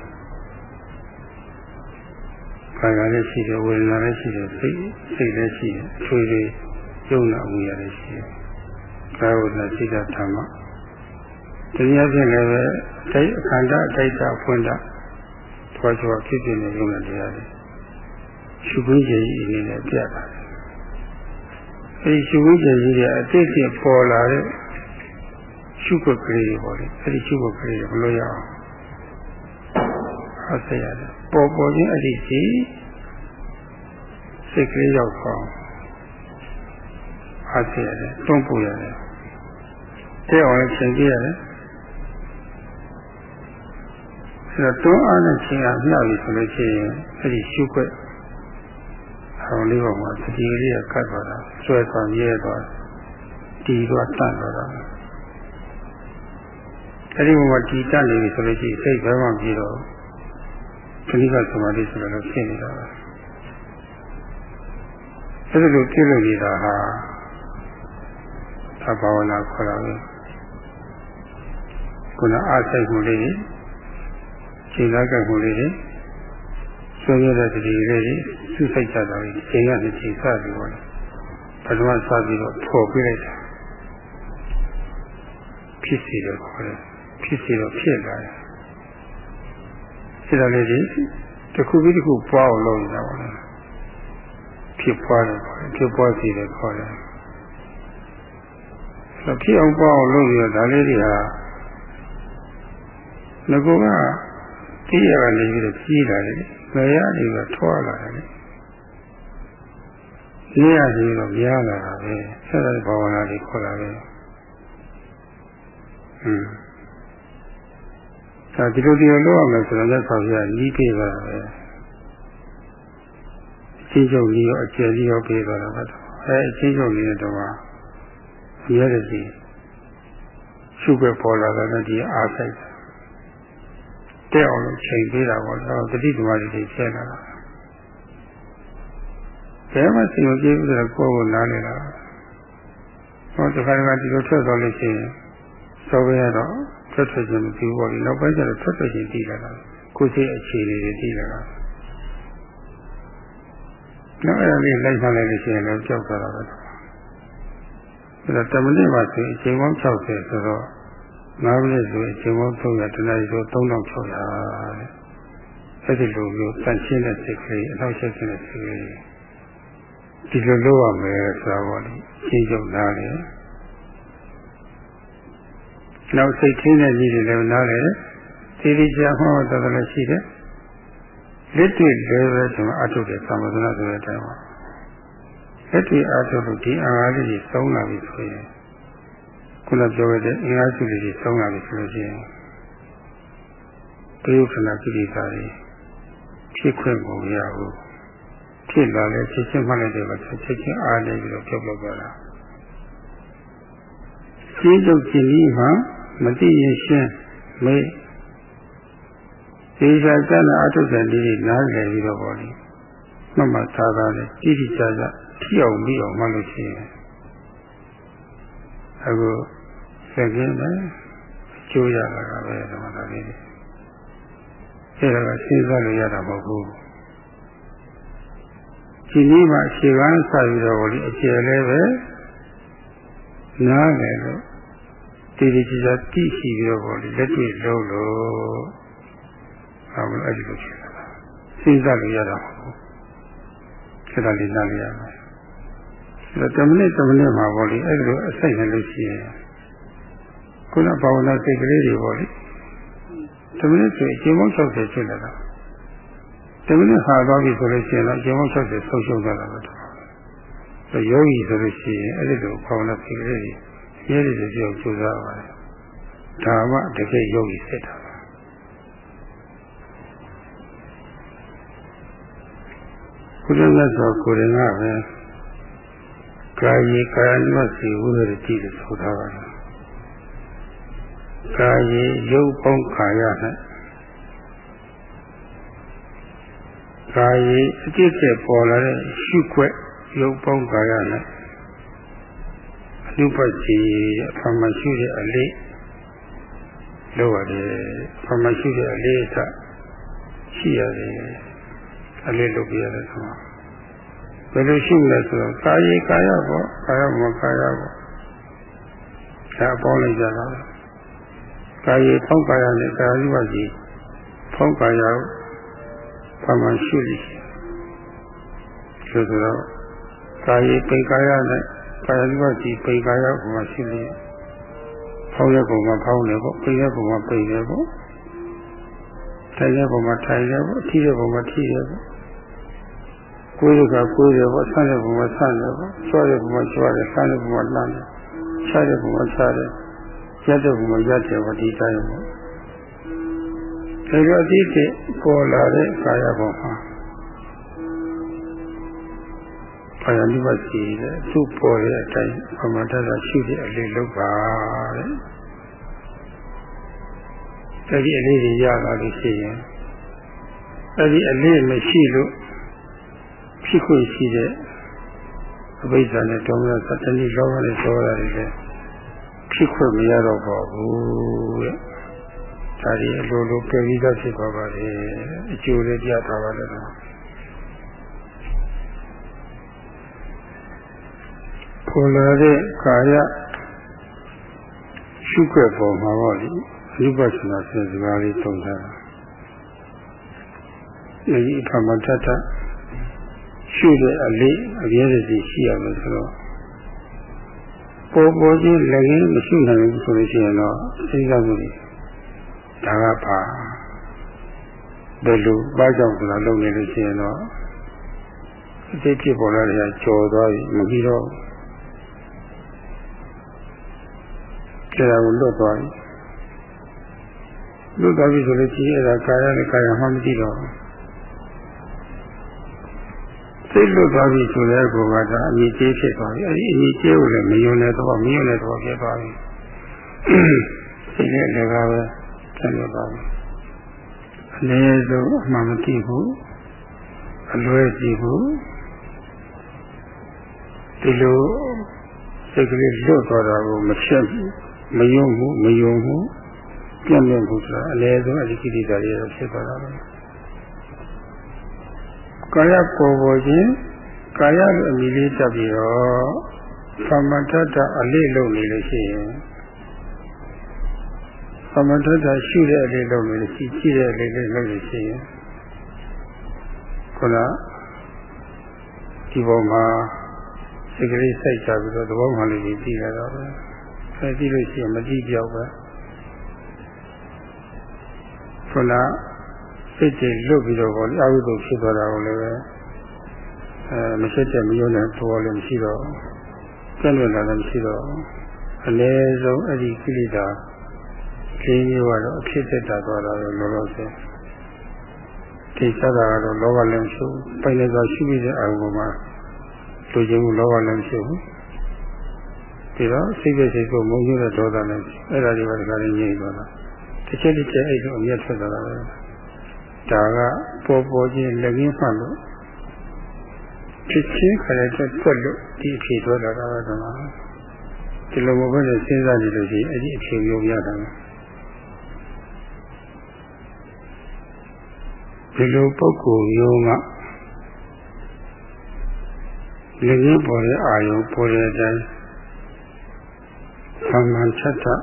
ကာယလည်းရှိတယ်ဝေဒနာလည်းရှိတယ်စိတ်စိတ်လည်းရှိတယ်အချွေတွေယုံနာမှုရတယ်ရှိတယ်ကာယဝေဒနာစိတ်ဓာတ်မှာတရားဖြင့်လည်းပဲတိုက်အခန္ဓာတိုက်တာဖွင့်တာ ထွားချောဖြစ်ဖြစ်နေရုံနဲ့တရားတွေရှုခွင့်ကြီးအနေနဲ့ပြတာအဲဒီရှုခွင့်ကြီးရဲ့အတိတ်ကပေါ်လာတဲ့ရှုခွက်ကလေးတွေပေါ့လေအဲဒီရှုခွက်ကလေးတွေဘလို့ရအောင်ဟောဆက်ရတယ်ပေါ်ပေါ်ချင်းအတိတ်ကြီးစိတ်ကလေးရောက်သွားအားသိရတယ်တွန်းပို့ရတယ်တဲ့အောင်လည်းချိန်ကြည့်ရတယ် အဲတော့တွန်းအားနဲ့ချိန်အားမြောက်ပြီဆိုလို့ရှိရင်အဲ့ဒီရှုခွက်အောင်လေးပေါ်မှာတတိလေးကကတ်သွားတာဆွဲသွားမြဲသွားတီသွားတန့်သွားတာအဲ့ဒီမှာတီတန့်နေပြီဆိုလို့ရှိရင်စိတ်ဘယ်မှပြေတော့ခဏိကသမာဓိဆိုတော့ဖြစ်နေတာပါအဲ့ဒီလိုပြည့်လို့နေတာဟာသဘာဝနာခေါ်တာပဲခုနအားဆိုင်မှုလေး ခြေကားကမှုလေးဆွေးရတဲ့တတိလေးတွေသူ့စိတ်ကြတာကြီးချိန်ရတဲ့ချိန်စပြီးတော့ပထမစပြီးတော့ဖော်ပြလိုက်တာဖြစ်စီတော့ခေါ်တယ်ဖြစ်စီတော့ဖြစ်လာတယ်စိတ်ဓာတ်လေးကြီးတစ်ခုပြီးတစ်ခုပွားအောင်လုပ်နေတာပါလားဖြစ်ပွားတယ်ဖြစ်ပွားစီတယ်ခေါ်တယ်ဆိုဖြစ်အောင်ပွားအောင်လုပ်ရတာလေးတွေဟာငကောက သိရကနေပြီးတော့ကြီးလာတယ်ငရနေပြီးထွားလာတယ်နေရစီတော့များလာတာပဲဆက်တဲ့ဘာဝနာတွေခေါ်လာတယ်ဟွန်းဒါဒီလိုဒီလိုလုပ်ရမယ်ဆိုတော့လက်ဆောင်ပြနီးပြေးပါပဲအချင်းချုပ်ကြီးရောအကျယ်ကြီးရောပြေးသွားတာပဲအဲအချင်းချုပ်ကြီးတော့ရဲရစီရှုပ်ပဲပေါ်လာတဲ့ဒီအားဆိုင်တဲ့ အောင်လို့ချိန်ပေးတာပေါ့တော့တတိသမารီတွေဆဲလာတာဘယ်မှာစီမပြေးပြီးတော့ကိုယ်ကိုနားနေတာဟောတခါတခါဒီလိုထွက်သွားလို့ရှိရင်သောဘရတော့ထွက်ထွက်ခြင်းမပြီးဘူးပေါ့ဒီနောက်ပိုင်းကျတော့ထွက်ထွက်ခြင်းပြီးလာတာကိုယ်စိတ်အခြေအနေတွေပြီးလာတာနောက်အဲ့ဒါလေးလိုက်ဆောင်လိုက်လို့ရှိရင်လည်းကြောက်သွားတာပဲအဲ့တော့တမနစ်မှာဆိုအချိန်ပေါင်း60ဆိုတော့ ၅မိနစ်ဆိုအချိန်ပေါင်း300တနားရီဆို3600တဲ့အဲ့ဒီလိုမျိုးတန်ရှင်းတဲ့စိတ်ကလေးအနောက်ရှက်တဲ့စိတ်ကလေးဒီလိုလုပ်ရမယ်ဆိုတော့ဒီရှင်းချုပ်သားတယ်နောက်စိတ်ထင်းတဲ့ကြီးတွေလည်းနားလေသီရိချာဟောတော်တော်လည်းရှိတယ်လက်တွေ့လည်းပဲဒီမှာအထုတ်တဲ့သံဃာဆိုတဲ့အတိုင်းပါလက်တွေ့အထုတ်လို့ဒီအာဟာရကြီးသုံးလာပြီဆိုရင် ခုနပြောခဲ့တဲ့အင်အားစုတွေသုံးလာပြီဆိုလို့ရှိရင်ဒီဥက္ကဏကိရိတာတွေဖြစ်ခွင့်ကိုမရဘူးဖြစ်လာလဲဖြစ်ချင်းမှတ်လိုက်တယ်ပဲချက်ချင်းအားနေပြီးတော့ပြုတ်ပြုတ်သွားတာရှင်းချုပ်ခြင်းကြီးမှာမသိရင်ရှင်းမေးဒီစာစနာအထုဇန်ဒီနားလည်ပြီးတော့ပေါ့လေမှတ်မှတ်သားသားနဲ့တိတိကျကျထိအောင်ပြီးအောင်မှလို့ရှိရင်အခု စက်ကင်းပဲကျိုးရတာကပဲဓမ္မတာလေးတွေအဲဒါကစဉ်းစားလို့ရတာမဟုတ်ဘူးဒီနည်းမှာအခြေခံစပြီးတော့ပေါ့လေအကျယ်လည်းပဲနားလည်လို့တည်တည်ကြည်ကြည်တိရှိပြီးတော့ပေါ့လေလက်တွေ့လုံးလို့ဟာမလို့အဲ့ဒီလိုဖြစ်တာစဉ်းစားလို့ရတာမဟုတ်ဘူးဆက်တာလေးနားလည်ရမယ်ဒါတမနစ်တမနစ်မှာပေါ့လေအဲ့ဒီလိုအစိတ်နဲ့လို့ရှိရင် ခုနဘာဝနာစိတ်ကလေးတွေပေါ့လေတမနစ်ဆိုအချိန်ပေါင်း60ဖြစ်လာတာတမနစ်ဟာသွားပြီဆိုလို့ရှိရင်တော့အချိန်ပေါင်း60ဆုံးရှုံးသွားတာပဲဆိုယောဂီဆိုလို့ရှိရင်အဲ့ဒီလိုဘာဝနာစိတ်ကလေးတွေရဲရဲကြည့်အောင်ကြိုးစားပါတယ်ဒါမှတကယ်ယောဂီဖြစ်တာပါကုသမြတ်စွာကိုယ်ရင်ကပဲကာယေကာယနုစီဝိရတိလို့ဆိုထားပါတယ် ကာယေရုပ်ပေါင်းခါရ၌ကာယေအကျစ်ကျပေါ်လာတဲ့ရှုခွက်ရုပ်ပေါင်းခါရ၌အနုပတိအဖမရှိတဲ့အလေးလို့ရတယ်အဖမရှိတဲ့အလေးကရှိရတယ်အလေးလုပ်ပြရတယ်ဆိုတော့ဘယ်လိုရှိလဲဆိုတော့ကာယေကာယပေါ့ကာယမကာယပေါ့ဒါပေါင်းလိုက်ကြတာ ကာယေဖောင်းကာယနဲ့ကာယဥပတိဖောင်းကာယဘာမှရှိလိဆိုတော့ကာယေပိကာယနဲ့ကာယဥပတိပိကာယဘာမှရှိလိဖောင်းရပုံမှာဖောင်းတယ်ပေါ့ပိရပုံမှာပိတယ်ပေါ့ထိုင်ရပုံမှာထိုင်တယ်ပေါ့ထိရပုံမှာထိတယ်ပေါ့ကိုယ်ကကိုယ်တယ်ပေါ့ဆန်းတဲ့ဘုံမှာဆန်းတယ်ပေါ့ချွားတဲ့ဘုံမှာချွားတယ်ဆန်းတဲ့ဘုံမှာလှမ်းတယ်ချားတဲ့ဘုံမှာချားတယ် ရက်တဲ့ဘုံမှာရက်တယ်ပေါ့ဒီတိုင်းပေါ့ဒါကြောင့်အတိတ်ပေါ်လာတဲ့ကာယဘုံမှာဘာယနိဗ္ဗာန်စီတဲ့သူ့ပေါ်တဲ့အတိုင်းပမတ္တသာရှိတဲ့အလေးလောက်ပါတဲ့တတိအလေးတွေရလာလို့ရှိရင်အဲ့ဒီအလေးမရှိလို့ဖြစ်ခွင့်ရှိတဲ့အဘိဓါနဲ့တောင်းရသတ္တနိလောဘနဲ့သောတာတွေလည်း ဖြစ်ခွင့်မရတော့ပါဘူးတဲ့ဒါဒီအလိုလိုပြပြီးသားဖြစ်ပါပါလေအကျိုးလေးပြတာပါလို့ပေါ်လာတဲ့ကာယရှုွက်ပုံမှာပေါ့လေအနိပ္ပစနာဆင်စကားလေးသုံးတာဒီအခါမှာတတ်တရှုတဲ့အလေးအပြည့်စုံရှိရမယ်ဆိုတော့ ပေါ်ပေါ်ချင်းလည်းရင်မရှိနိုင်ဘူးဆိုလို့ရှိရင်တော့စိတ်ကမှုတွေဒါကပါဘယ်လိုဘာကြောင့်ဆိုတာလုပ်နေလို့ရှိရင်တော့အသိဖြစ်ပေါ်လာတဲ့ကြော်သွားပြီမပြီးတော့ကျတာကိုလွတ်သွားပြီလွတ်သွားပြီဆိုလို့ရှိရင်အဲ့ဒါကာယနဲ့ကာယမှမသိတော့ စိတ်လွတ်သွားပြီဆိုတဲ့ကောကဒါအမြင့်ကြီးဖြစ်သွားပြီအဲ့ဒီအမြင့်ကြီးကိုလည်းမယုံတဲ့တော့မယုံတဲ့တော့ဖြစ်သွားပြီစိတ်နဲ့လည်းကားပဲဆက်လွတ်သွားပြီအနည်းဆုံးအမှန်မသိဘူးအလွဲကြည့်ဘူးဒီလိုစိတ်ကလေးလွတ်သွားတာကိုမချက်ဘူးမယုံဘူးမယုံဘူးပြတ်မြတ်ဘူးဆိုတာအနည်းဆုံးအဒီကိတိတာတွေဖြစ်သွားတာပဲ ကာယပေါ်ပေါ်ချင်းကာယလိုအမိလေးတက်ပြီးတော့သမထတအလေးလုံးနေလို့ရှိရင်သမထတရှုတဲ့အလေးလုံးနေလို့ရှိကြည့်တဲ့အလေးလေးလုံးလို့ရှိရင်ခုနဒီပေါ်မှာစိတ်ကလေးစိုက်ချပြီးတော့သဘောမှန်လေးကြီးကြည့်ရတော့ပဲအဲကြည့်လို့ရှိရင်မကြည့်ပြောက်ပဲခုန စိတ်တွေလွတ်ပြီးတော့ဘောလေအဝိဒ္ဓဖြစ်သွားတာကိုလည်းပဲအဲမရှိတဲ့မယုံတဲ့ဘောလည်းမရှိတော့ကျန်လွန်တာလည်းမရှိတော့အနည်းဆုံးအဲ့ဒီကိလေသာလေးမျိုးကတော့အဖြစ်သက်တာသွားတာလို့လောလောဆယ်ဒီစတာကတော့လောဘလည်းမရှိဘူးပိုင်လည်းသာရှိပြီးတဲ့အာရုံမှာလူချင်းမှုလောဘလည်းမရှိဘူးဒီတော့စိတ်ပဲစိတ်ကိုမုန်းရတဲ့ဒေါသလည်းအဲ့ဒါတွေပဲဒီကနေ့ညှိသွားတာတစ်ချက်တစ်ချက်အဲ့လိုအမျက်ထွက်သွားတာပဲ ဒါကပေါ်ပေါ်ချင်းလက်ရင်းမှလို့ဖြစ်ချင်းခရတဲ့တွက်လို့ဒီအဖြေထွက်လာတာပဲတော့ဒီလိုမဟုတ်တဲ့စဉ်းစားကြည့်လို့ရှိရင်အဲ့ဒီအဖြေမျိုးရတာဒီလိုပုဂ္ဂိုလ်မျိုးကလက်ရင်းပေါ်တဲ့အာယုံပေါ်တဲ့အတိုင်းသမန်ချက်တာ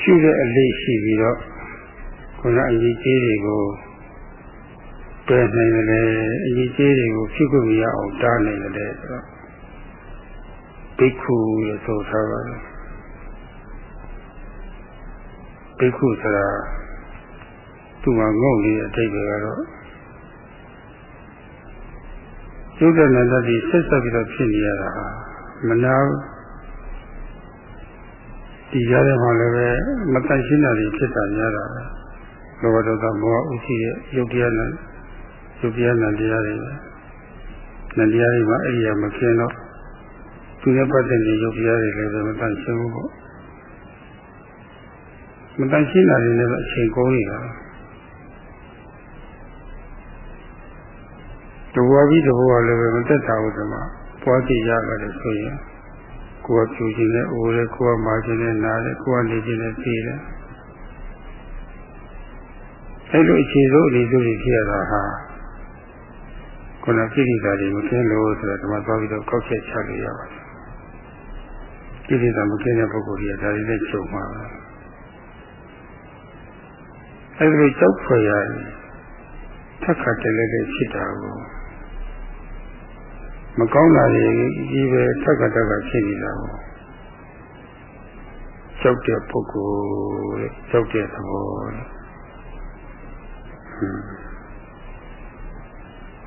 ရှိတဲ့အလေးရှိပြီးတော့ ခုနအကြီးကြီးတွေကိုတွယ်နိုင်တယ်အကြီးကြီးတွေကိုဖြစ်ခွင့်မရအောင်တားနိုင်တယ်ဆိုတော့ဘိက္ခုလို့ဆိုထားပါတယ်ဘိက္ခုဆိုတာသူ့မှာငုံနေတဲ့အတိတ်တွေကတော့ယုဒ္ဓနန္တတိဆက်ဆက်ပြီးတော့ဖြစ်နေရတာမနာဒီကြားထဲမှာလည်းပဲမတန်ရှင်းတာတွေဖြစ်တာများတာပဲ လောဘဒေါသမောဟဥရှိရဲ့ယုတ်တရားနဲ့ယုတ်တရားနဲ့တရားတွေနဲ့တရားတွေမှာအဲ့ဒီမကျင်းတော့သူနဲ့ပတ်သက်တဲ့ယုတ်တရားတွေလည်းပဲမတန်ရှင်းဘူးပေါ့မတန်ရှင်းတာတွေလည်းအချိန်ကုန်နေတာတဝါပြီးတဝါလည်းပဲမသက်တာဘူးဒီမှာပွားကြည့်ရတာလေဆိုရင်ကိုယ်ကဖြူခြင်းနဲ့အိုးတယ်ကိုယ်ကမာခြင်းနဲ့နားတယ်ကိုယ်ကနေခြင်းနဲ့ပြေးတယ် အဲ့လိုအခြေစိုးအနေစိုးကြီးဖြစ်ရတာဟာခုနကိရိတာတွေမကင်းလို့ဆိုတော့ဒီမှာသွားပြီးတော့ကောက်ချက်ချလို့ရပါတယ်ကိရိတာမကင်းတဲ့ပုဂ္ဂိုလ်ကြီးကဒါတွေနဲ့ချုပ်မှာပဲအဲ့လိုကြောက်ဖွယ်ရတယ်ထက်ခါတလဲလဲဖြစ်တာကိုမကောင်းတာတွေကြီးပဲထက်ကတက်ကဖြစ်နေတာကိုကြောက်တဲ့ပုဂ္ဂိုလ်တဲ့ကြောက်တဲ့သဘောတဲ့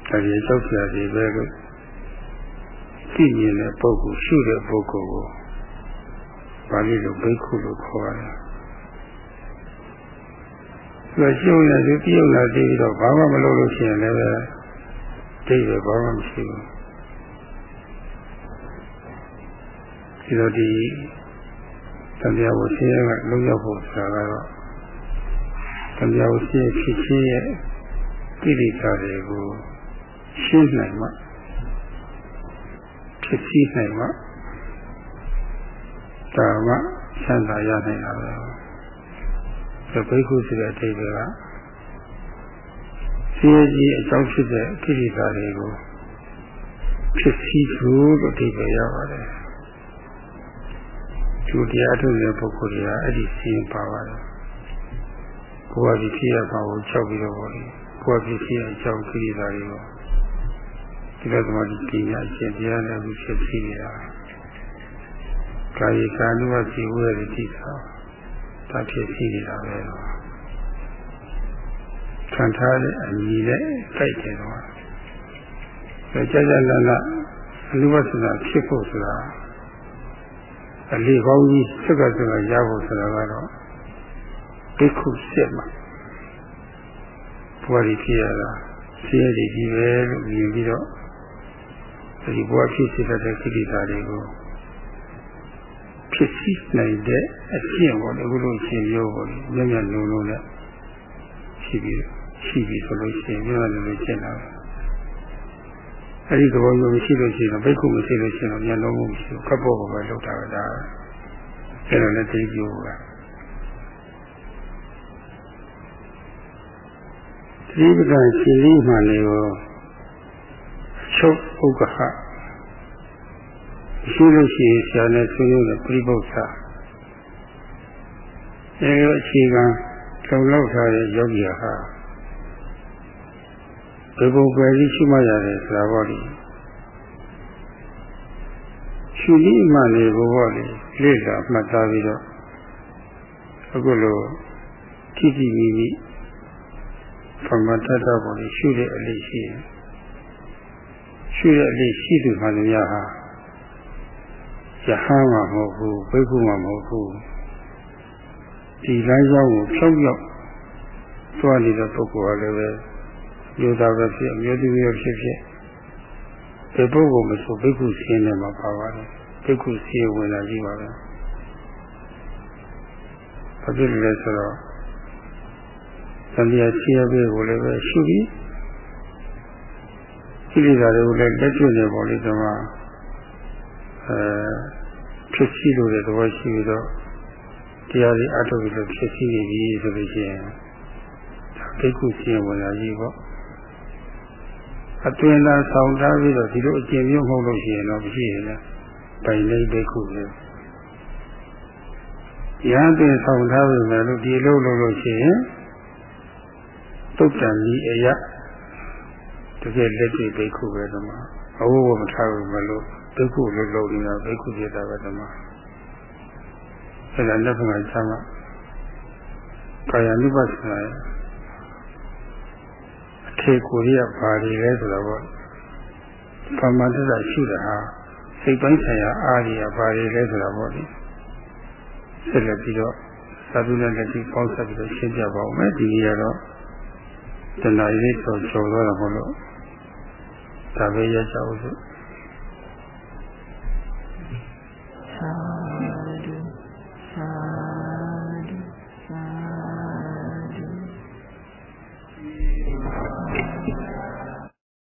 ဒါကြီးကြောက်ကြတယ်ပဲလို့သိမြင်တဲ့ပုဂ္ဂိုလ်ရှုတဲ့ပုဂ္ဂိုလ်ကိုပါဠိလိုဘိက္ခုလို့ခေါ်ရတယ်။ဒါရှုနေသူပြုတ်လာပြီးတော့ဘာမှမလုပ်လို့ရှိရင်လည်းဒိဋ္ဌိဘာမှမရှိဘူး။ဒီလိုဒီတရားကိုရှင်းရကလုံးရောက်ဖို့ဆိုတာကတော့ တရားကိုရှင်းဖြစ်ချင်းရဲ့ကိလေသာတွေကိုရှင်းနိုင်မှဖြစ်စည်းနိုင်မှဒါမှဆန္ဒရနိုင်တာပဲဒီဘိက္ခုဆိုတဲ့အတိတ်ကစီရကြီးအကြောင်းဖြစ်တဲ့ကိလေသာတွေကိုဖြစ်စည်းသူလို့အတိတ်ပဲရပါတယ်သူတရားထုတ်တဲ့ပုဂ္ဂိုလ်တွေကအဲ့ဒီစီရင်ပါပါတယ် ကိုယ်ကဒီဖြစ်ရပါကိုချက်ပြီးတော့ကိုယ်ကဖြစ်ရအကြောင်းကိလေသာတွေကိုဒီလိုသမာဓိပညာအရှင်တရားနဲ့အခုဖြစ်စီနေတာကာယကာနုဝစီဝေရတိသာဒါဖြစ်စီနေတာပဲခံထားတဲ့အညီနဲ့ကြိုက်တယ်တော့ဒါကြကြလလအနုဝသနာဖြစ်ဖို့ဆိုတာအလေးကောင်းကြီးစက်ကစက်ကရဖို့ဆိုတာကတော့ ဒိက္ခုစစ်မှာဘဝကြီးဖြစ်ရတာဆင်းရဲကြီးပဲလို့မြင်ပြီးတော့ဒီဘဝဖြစ်စေတဲ့ကိလေသာတွေကိုဖြစ်စီနိုင်တဲ့အကျင့်ပေါ့လေအခုလိုရှင်ပြောပေါ့လေမျက်မျက်လုံးလုံးနဲ့ရှိပြီးရှိပြီးဆိုလို့ရှိရင်မျက်မျက်လုံးလုံးကျင့်တာအဲဒီသဘောမျိုးမရှိလို့ရှိရင်ဘိက္ခုမရှိလို့ရှိရင်မျက်လုံးမရှိဘူးကပ်ဖို့ပဲလောက်တာပဲဒါအဲ့တော့လည်းသိကြည့်ပါ ဒီပကံရှင်လေးမှလည်းချုပ်ဥက္ကဟရှိလို့ရှိရင်ဆရာနဲ့ဆွေးနွေးတဲ့ပြိပု္ပ္ပာအဲဒီအခြေခံလုံလောက်ထားတဲ့ယောဂီဟာဒီပုံပဲကြီးရှိမှရတယ်ဆိုတာပေါ့လေရှုနည်းမှလည်းဘောပေါ့လေလေ့လာမှတ်သားပြီးတော့အခုလိုတိတိမိမိပ မတ္တတော်ပေါ်ရှုတဲ့အလေးရှိရင်ရှိတဲ့အလေးရှိသူမှလည်းများဟာယဟန်မှာမဟုတ်ဘူးဘိက္ခုမှာမဟုတ်ဘူးဒီလမ်းကြောင်းကိုဖြောက်ရောက်သွားနေတဲ့ပုဂ္ဂိုလ်ကလည်းပဲလူသားပဲဖြစ်အမျိုးသမီးပဲဖြစ်ဖြစ်ဒီပုဂ္ဂိုလ်မဆိုဘိက္ခုဆင်းနေမှာပါပါတယ်ဘိက္ခုဆင်းဝင်လာကြည့်ပါပဲဘာဖြစ်လဲဆိုတော့ သံဃာဆင်းရဲကိုလည်းပဲရှုပြီးကိလေသာတွေကိုလည်းလက်ကျွနေပေါ်လိဒီမှာအဲဖြစ်စီလို့တဲ့သဘောရှိပြီးတော့တရားတွေအထုတ်ပြီးတော့ဖြစ်စီနေပြီဆိုလို့ရှိရင်ဒိဋ္ဌုရှင်းဝင်လာကြီးပေါ့အတွင်သာဆောင်ထားပြီးတော့ဒီလိုအကျင့်မျိုးမဟုတ်လို့ရှိရင်တော့မရှိရင်လည်းပိုင်နေဒိဋ္ဌုပဲရဟန်းတင်ဆောင်ထားပြီမယ်လို့ဒီလိုလုပ်လို့ရှိရင် တုတ်တန်ကြီးအရာတကယ်လက်တွေ့ဘိက္ခုပဲဓမ္မအဝဝမထားဘူးမလို့ဘိက္ခုလို့လုပ်နေတာဘိက္ခုဖြစ်တာပဲဓမ္မအဲ့ဒါလက်ဖက်ကချမ်းကကာယ ानु ပသနာရဲ့အထေကိုရဘာတွေလဲဆိုတော့ဘာမှတတ်ရှိတာဟာစိတ်ပိုင်းဆိုင်ရာအားကြီးဘာတွေလဲဆိုတော့ဗောလေဆက်လက်ပြီးတော့သာဓုနဲ့လက်ပြီးပေါင်းဆက်ပြီးတော့ရှင်းပြပါဦးမယ်ဒီနေ့ကတော့ တဏှာရေးတော့ကျော်သွားတာမဟုတ်လို့ဒါပဲရကြအောင်စို့